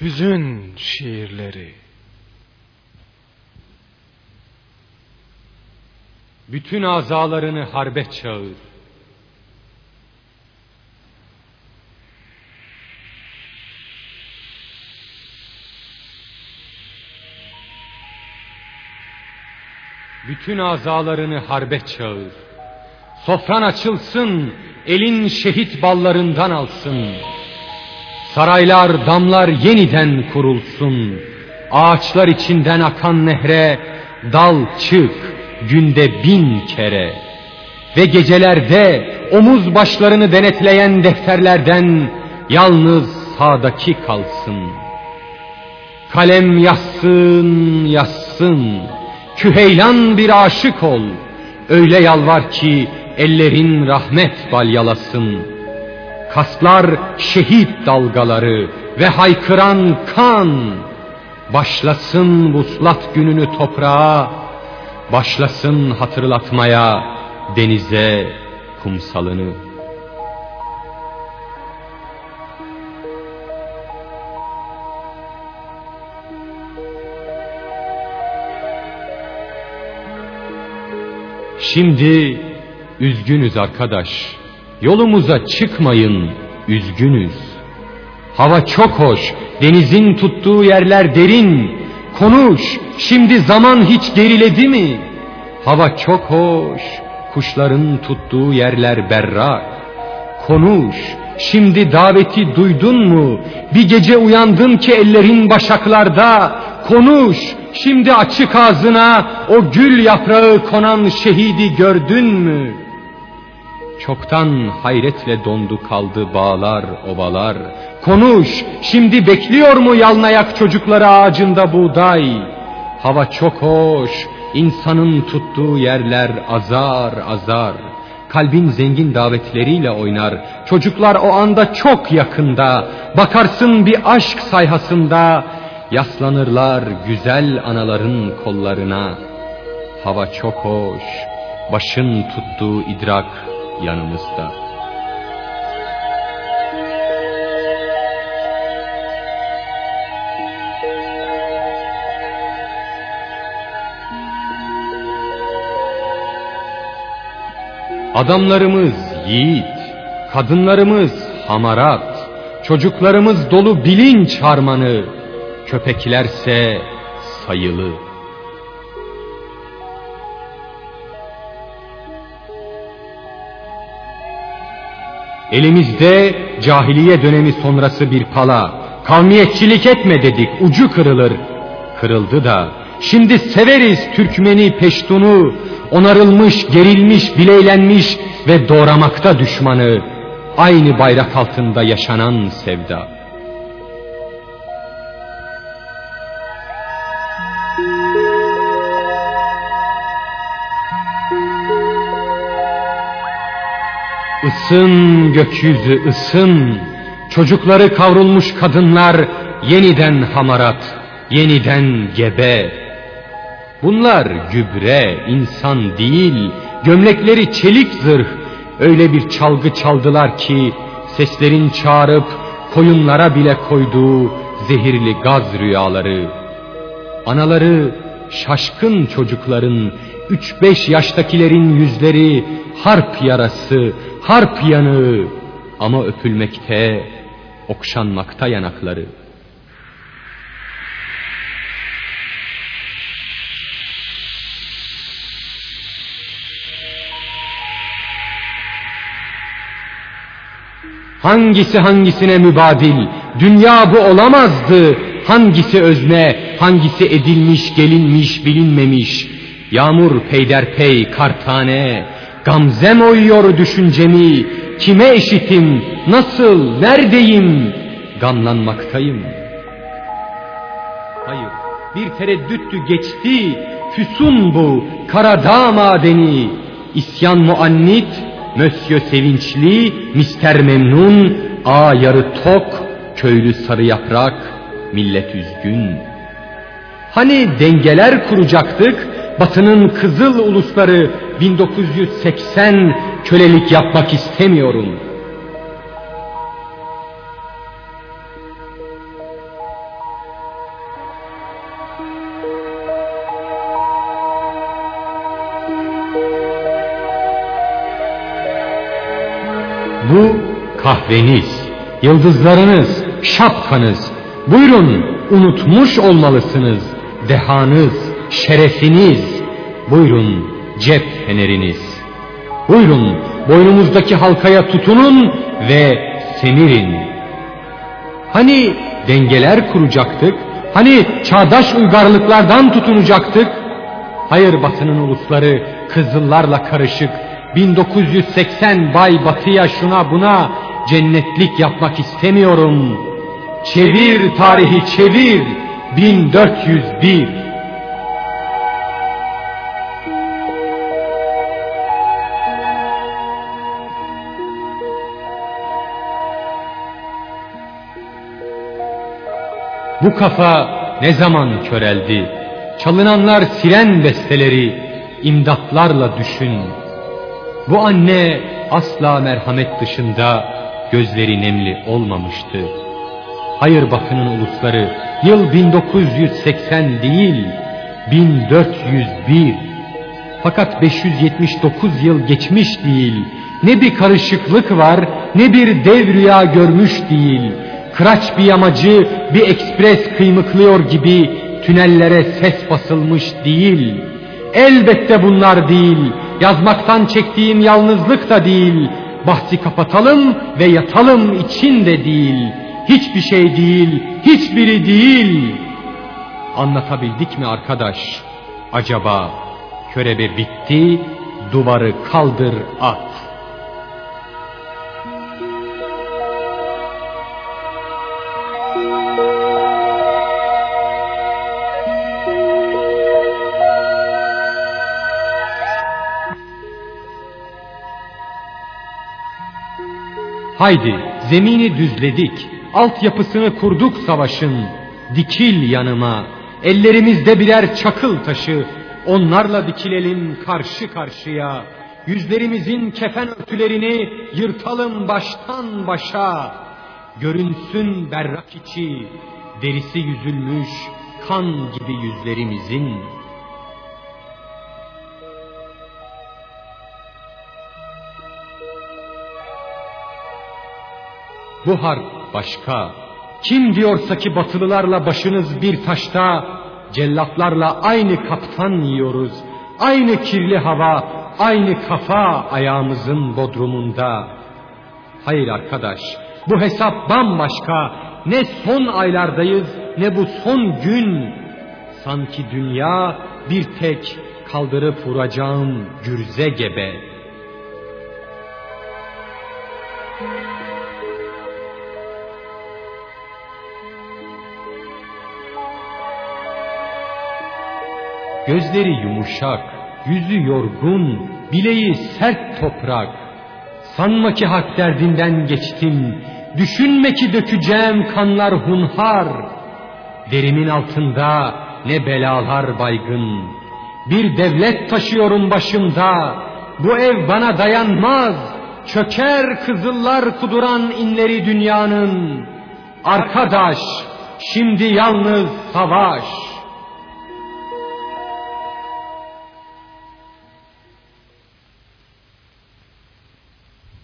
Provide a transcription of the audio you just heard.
hüzün şiirleri. Bütün azalarını harbe çağır. Bütün azalarını harbe çağır. Sofran açılsın, elin şehit ballarından alsın. Saraylar, damlar yeniden kurulsun. Ağaçlar içinden akan nehre dal çık günde bin kere. Ve gecelerde omuz başlarını denetleyen defterlerden yalnız sağdaki kalsın. Kalem yazsın, yazsın. Küheylan bir aşık ol. Öyle yalvar ki ellerin rahmet balyalasın.'' Kaslar şehit dalgaları ve haykıran kan. Başlasın vuslat gününü toprağa, başlasın hatırlatmaya denize kumsalını. Şimdi üzgünüz arkadaş. Yolumuza çıkmayın, üzgünüz. Hava çok hoş, denizin tuttuğu yerler derin. Konuş, şimdi zaman hiç geriledi mi? Hava çok hoş, kuşların tuttuğu yerler berrak. Konuş, şimdi daveti duydun mu? Bir gece uyandın ki ellerin başaklarda. Konuş, şimdi açık ağzına o gül yaprağı konan şehidi gördün mü?'' Çoktan hayretle dondu kaldı bağlar, ovalar. Konuş, şimdi bekliyor mu yalnayak çocukları ağacında buğday? Hava çok hoş, insanın tuttuğu yerler azar azar. Kalbin zengin davetleriyle oynar. Çocuklar o anda çok yakında. Bakarsın bir aşk sayhasında. Yaslanırlar güzel anaların kollarına. Hava çok hoş, başın tuttuğu idrak yanımızda. Adamlarımız yiğit, kadınlarımız hamarat, çocuklarımız dolu bilinç harmanı, köpeklerse sayılı. Elimizde cahiliye dönemi sonrası bir pala. Kavmiyetçilik etme dedik ucu kırılır. Kırıldı da şimdi severiz Türkmeni peştunu. Onarılmış, gerilmiş, bileylenmiş ve doğramakta düşmanı. Aynı bayrak altında yaşanan sevda. Isın gökyüzü ısın, çocukları kavrulmuş kadınlar yeniden hamarat, yeniden gebe. Bunlar gübre, insan değil, gömlekleri çelik zırh, öyle bir çalgı çaldılar ki seslerin çağırıp koyunlara bile koyduğu zehirli gaz rüyaları. Anaları şaşkın çocukların, üç beş yaştakilerin yüzleri harp yarası, harp yanığı ama öpülmekte, okşanmakta yanakları. Hangisi hangisine mübadil, dünya bu olamazdı. Hangisi özne, hangisi edilmiş, gelinmiş, bilinmemiş. Yağmur peyderpey, kartane, Gamzem oyuyor düşüncemi, kime eşitim, nasıl, neredeyim, gamlanmaktayım. Hayır, bir tereddüttü geçti, füsun bu, Karadağ madeni, isyan muannit, Mösyö sevinçli, mister memnun, a yarı tok, köylü sarı yaprak, millet üzgün. Hani dengeler kuracaktık, Batı'nın kızıl ulusları 1980 kölelik yapmak istemiyorum. Bu kahveniz, yıldızlarınız, şapkanız. Buyurun unutmuş olmalısınız dehanız, şerefiniz, Buyurun cep feneriniz. Buyurun boynumuzdaki halkaya tutunun ve semirin. Hani dengeler kuracaktık, hani çağdaş uygarlıklardan tutunacaktık. Hayır batının ulusları kızıllarla karışık 1980 bay batıya şuna buna cennetlik yapmak istemiyorum. Çevir tarihi çevir 1401 Bu kafa ne zaman köreldi? Çalınanlar siren besteleri, imdatlarla düşün. Bu anne asla merhamet dışında gözleri nemli olmamıştı. Hayır Batı'nın ulusları yıl 1980 değil 1401. Fakat 579 yıl geçmiş değil. Ne bir karışıklık var ne bir dev rüya görmüş değil. Kıraç bir yamacı bir ekspres kıymıklıyor gibi tünellere ses basılmış değil. Elbette bunlar değil. Yazmaktan çektiğim yalnızlık da değil. Bahsi kapatalım ve yatalım içinde değil. Hiçbir şey değil, hiçbiri değil. Anlatabildik mi arkadaş? Acaba körebe bitti, duvarı kaldır at. Haydi zemini düzledik, altyapısını kurduk savaşın. Dikil yanıma, ellerimizde birer çakıl taşı, onlarla dikilelim karşı karşıya. Yüzlerimizin kefen örtülerini yırtalım baştan başa. Görünsün berrak içi, derisi yüzülmüş kan gibi yüzlerimizin.'' Bu harp başka. Kim diyorsa ki batılılarla başınız bir taşta, cellatlarla aynı kaptan yiyoruz. Aynı kirli hava, aynı kafa ayağımızın bodrumunda. Hayır arkadaş, bu hesap bambaşka. Ne son aylardayız, ne bu son gün. Sanki dünya bir tek kaldırıp vuracağım gürze gebe. Gözleri yumuşak, yüzü yorgun, bileği sert toprak. Sanma ki hak derdinden geçtim, düşünme ki dökeceğim kanlar hunhar. Derimin altında ne belalar baygın, bir devlet taşıyorum başımda. Bu ev bana dayanmaz, çöker kızıllar kuduran inleri dünyanın. Arkadaş, şimdi yalnız savaş.